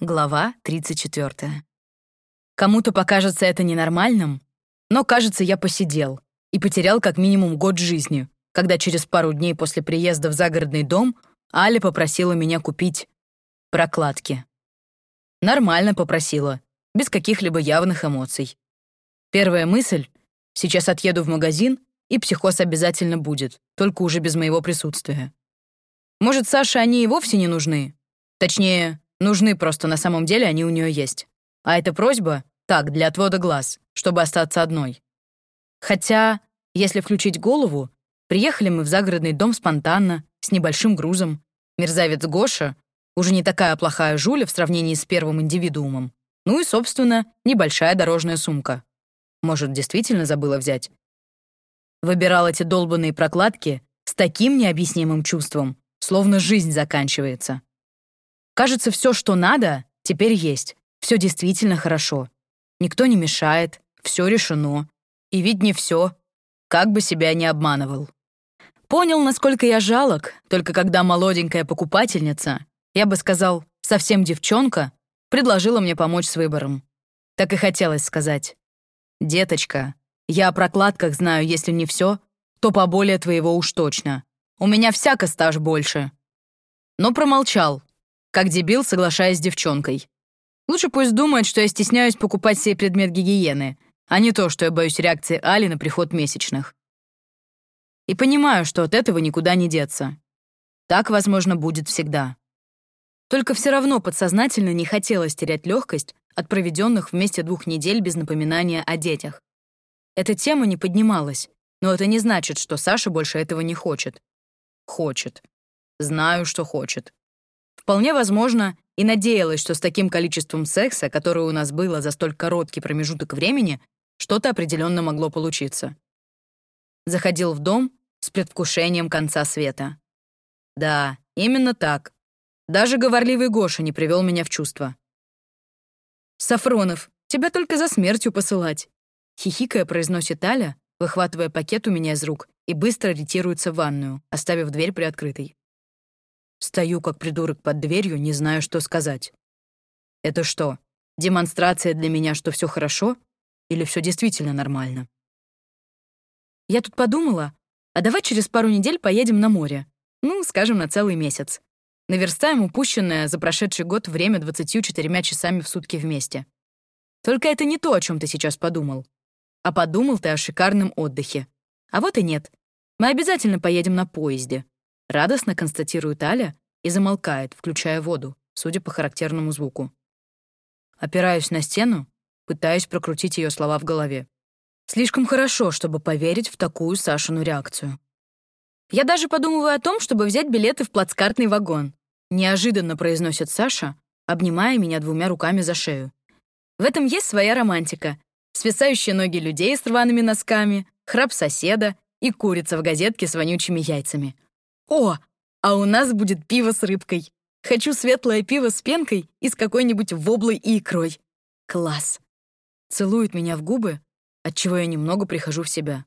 Глава 34. Кому-то покажется это ненормальным, но, кажется, я посидел и потерял как минимум год жизни, когда через пару дней после приезда в загородный дом Аля попросила меня купить прокладки. Нормально попросила, без каких-либо явных эмоций. Первая мысль — сейчас отъеду в магазин, и психоз обязательно будет, только уже без моего присутствия. Может, Саше они и вовсе не нужны? Точнее, Нужны просто на самом деле они у нее есть. А эта просьба — так, для отвода глаз, чтобы остаться одной. Хотя, если включить голову, приехали мы в загородный дом спонтанно, с небольшим грузом. Мерзавец Гоша уже не такая плохая жуля в сравнении с первым индивидуумом. Ну и, собственно, небольшая дорожная сумка. Может, действительно забыла взять? Выбирал эти долбанные прокладки с таким необъяснимым чувством, словно жизнь заканчивается. Кажется, все, что надо, теперь есть. Все действительно хорошо. Никто не мешает, все решено. И ведь не все. Как бы себя не обманывал. Понял, насколько я жалок, только когда молоденькая покупательница, я бы сказал, совсем девчонка, предложила мне помочь с выбором. Так и хотелось сказать. «Деточка, я о прокладках знаю, если не все, то поболее твоего уж точно. У меня всяко стаж больше». Но промолчал, как дебил, соглашаясь с девчонкой. Лучше пусть думает, что я стесняюсь покупать сей предмет гигиены, а не то, что я боюсь реакции Али на приход месячных. И понимаю, что от этого никуда не деться. Так, возможно, будет всегда. Только все равно подсознательно не хотелось терять легкость от проведенных вместе двух недель без напоминания о детях. Эта тема не поднималась, но это не значит, что Саша больше этого не хочет. Хочет. Знаю, что хочет. Вполне возможно, и надеялась, что с таким количеством секса, которое у нас было за столь короткий промежуток времени, что-то определенно могло получиться. Заходил в дом с предвкушением конца света. Да, именно так. Даже говорливый Гоша не привел меня в чувство. «Сафронов, тебя только за смертью посылать», — хихикая произносит Аля, выхватывая пакет у меня из рук и быстро ретируется в ванную, оставив дверь приоткрытой. Стою как придурок под дверью, не знаю, что сказать. Это что, демонстрация для меня, что все хорошо? Или все действительно нормально? Я тут подумала, а давай через пару недель поедем на море. Ну, скажем, на целый месяц. Наверстаем упущенное за прошедший год время 24 часами в сутки вместе. Только это не то, о чем ты сейчас подумал. А подумал ты о шикарном отдыхе. А вот и нет. Мы обязательно поедем на поезде. Радостно констатирует Аля и замолкает, включая воду, судя по характерному звуку. Опираюсь на стену, пытаюсь прокрутить ее слова в голове. Слишком хорошо, чтобы поверить в такую Сашину реакцию. Я даже подумываю о том, чтобы взять билеты в плацкартный вагон. Неожиданно произносит Саша, обнимая меня двумя руками за шею. В этом есть своя романтика. Свисающие ноги людей с рваными носками, храп соседа и курица в газетке с вонючими яйцами. «О, а у нас будет пиво с рыбкой. Хочу светлое пиво с пенкой и с какой-нибудь воблой и икрой. Класс!» Целует меня в губы, отчего я немного прихожу в себя.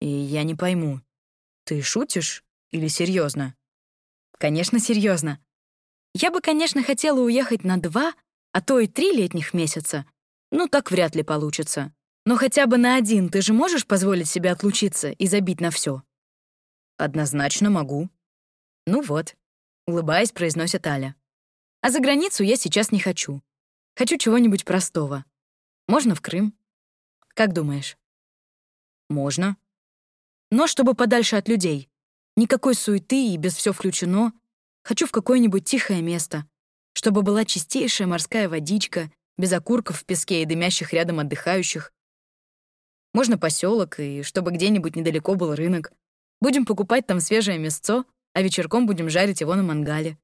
И я не пойму, ты шутишь или серьезно? Конечно, серьезно. Я бы, конечно, хотела уехать на два, а то и три летних месяца. Ну, так вряд ли получится. Но хотя бы на один ты же можешь позволить себе отлучиться и забить на все. «Однозначно могу». «Ну вот», — улыбаясь, произносит Аля. «А за границу я сейчас не хочу. Хочу чего-нибудь простого. Можно в Крым? Как думаешь?» «Можно». «Но чтобы подальше от людей. Никакой суеты и без все включено. Хочу в какое-нибудь тихое место, чтобы была чистейшая морская водичка, без окурков в песке и дымящих рядом отдыхающих. Можно поселок, и чтобы где-нибудь недалеко был рынок. Будем покупать там свежее мясцо, а вечерком будем жарить его на мангале.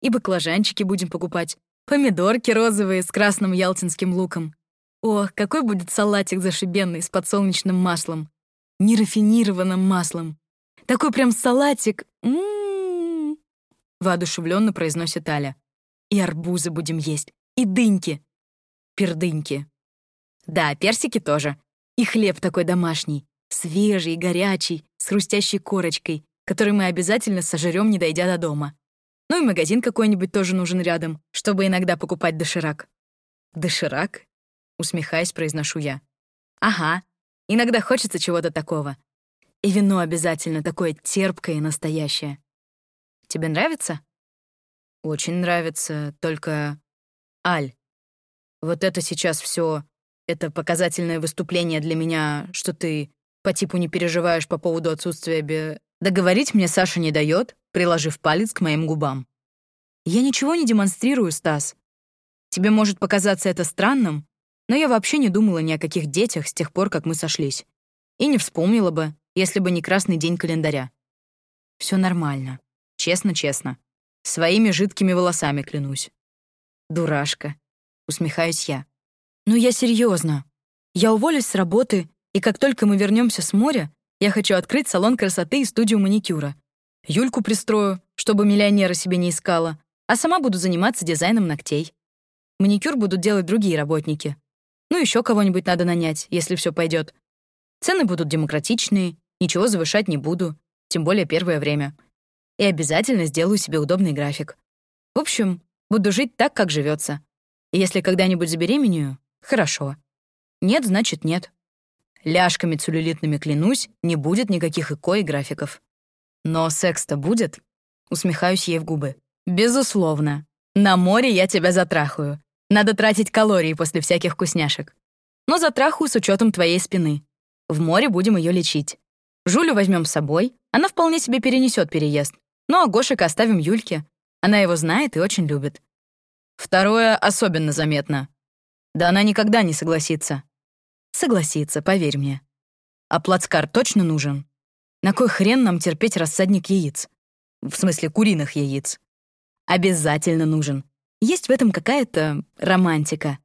И баклажанчики будем покупать, помидорки розовые с красным ялтинским луком. О, какой будет салатик зашибенный с подсолнечным маслом. Нерафинированным маслом. Такой прям салатик. М-м-м. Воодушевленно произносит Аля. И арбузы будем есть, и дыньки. Пердыньки. Да, персики тоже. И хлеб такой домашний, свежий, горячий, хрустящей корочкой, который мы обязательно сожрем, не дойдя до дома. Ну и магазин какой-нибудь тоже нужен рядом, чтобы иногда покупать доширак. Доширак? Усмехаясь, произношу я. Ага, иногда хочется чего-то такого. И вино обязательно такое терпкое и настоящее. Тебе нравится? Очень нравится, только... Аль, вот это сейчас все, это показательное выступление для меня, что ты по типу не переживаешь по поводу отсутствия бе... Договорить мне Саша не дает, приложив палец к моим губам. Я ничего не демонстрирую, Стас. Тебе может показаться это странным, но я вообще не думала ни о каких детях с тех пор, как мы сошлись. И не вспомнила бы, если бы не красный день календаря. Все нормально. Честно-честно. Своими жидкими волосами клянусь. Дурашка. Усмехаюсь я. Ну я серьезно. Я уволюсь с работы, и как только мы вернемся с моря, я хочу открыть салон красоты и студию маникюра. Юльку пристрою, чтобы миллионера себе не искала, а сама буду заниматься дизайном ногтей. Маникюр будут делать другие работники. Ну, еще кого-нибудь надо нанять, если все пойдет. Цены будут демократичные, ничего завышать не буду, тем более первое время. И обязательно сделаю себе удобный график. В общем, буду жить так, как живется. И если когда-нибудь забеременею, хорошо. Нет, значит нет. Ляжками целлюлитными клянусь, не будет никаких ИКО и графиков. Но секс-то будет? Усмехаюсь ей в губы. Безусловно. На море я тебя затрахаю. Надо тратить калории после всяких вкусняшек. Но затрахаю с учетом твоей спины. В море будем ее лечить. Жулю возьмем с собой, она вполне себе перенесет переезд. Ну а Гошика оставим Юльке. Она его знает и очень любит. Второе особенно заметно. Да она никогда не согласится. Согласится, поверь мне. А плацкар точно нужен? На кой хрен нам терпеть рассадник яиц? В смысле, куриных яиц. Обязательно нужен. Есть в этом какая-то романтика.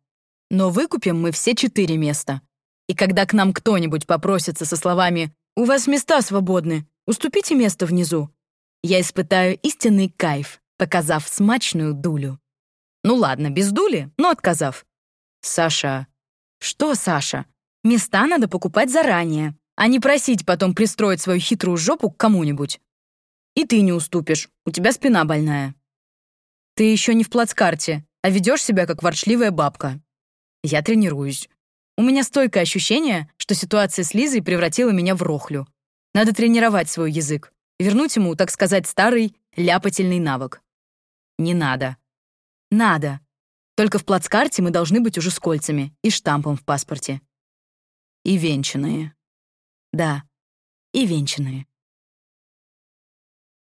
Но выкупим мы все четыре места. И когда к нам кто-нибудь попросится со словами «У вас места свободны, уступите место внизу», я испытаю истинный кайф, показав смачную дулю. Ну ладно, без дули, но отказав. Саша. Что, Саша? Места надо покупать заранее, а не просить потом пристроить свою хитрую жопу к кому-нибудь. И ты не уступишь, у тебя спина больная. Ты еще не в плацкарте, а ведешь себя как ворчливая бабка. Я тренируюсь. У меня стойкое ощущение, что ситуация с Лизой превратила меня в рохлю. Надо тренировать свой язык, вернуть ему, так сказать, старый ляпательный навык. Не надо. Надо. Только в плацкарте мы должны быть уже с кольцами и штампом в паспорте. И венчанные. Да, и венчанные.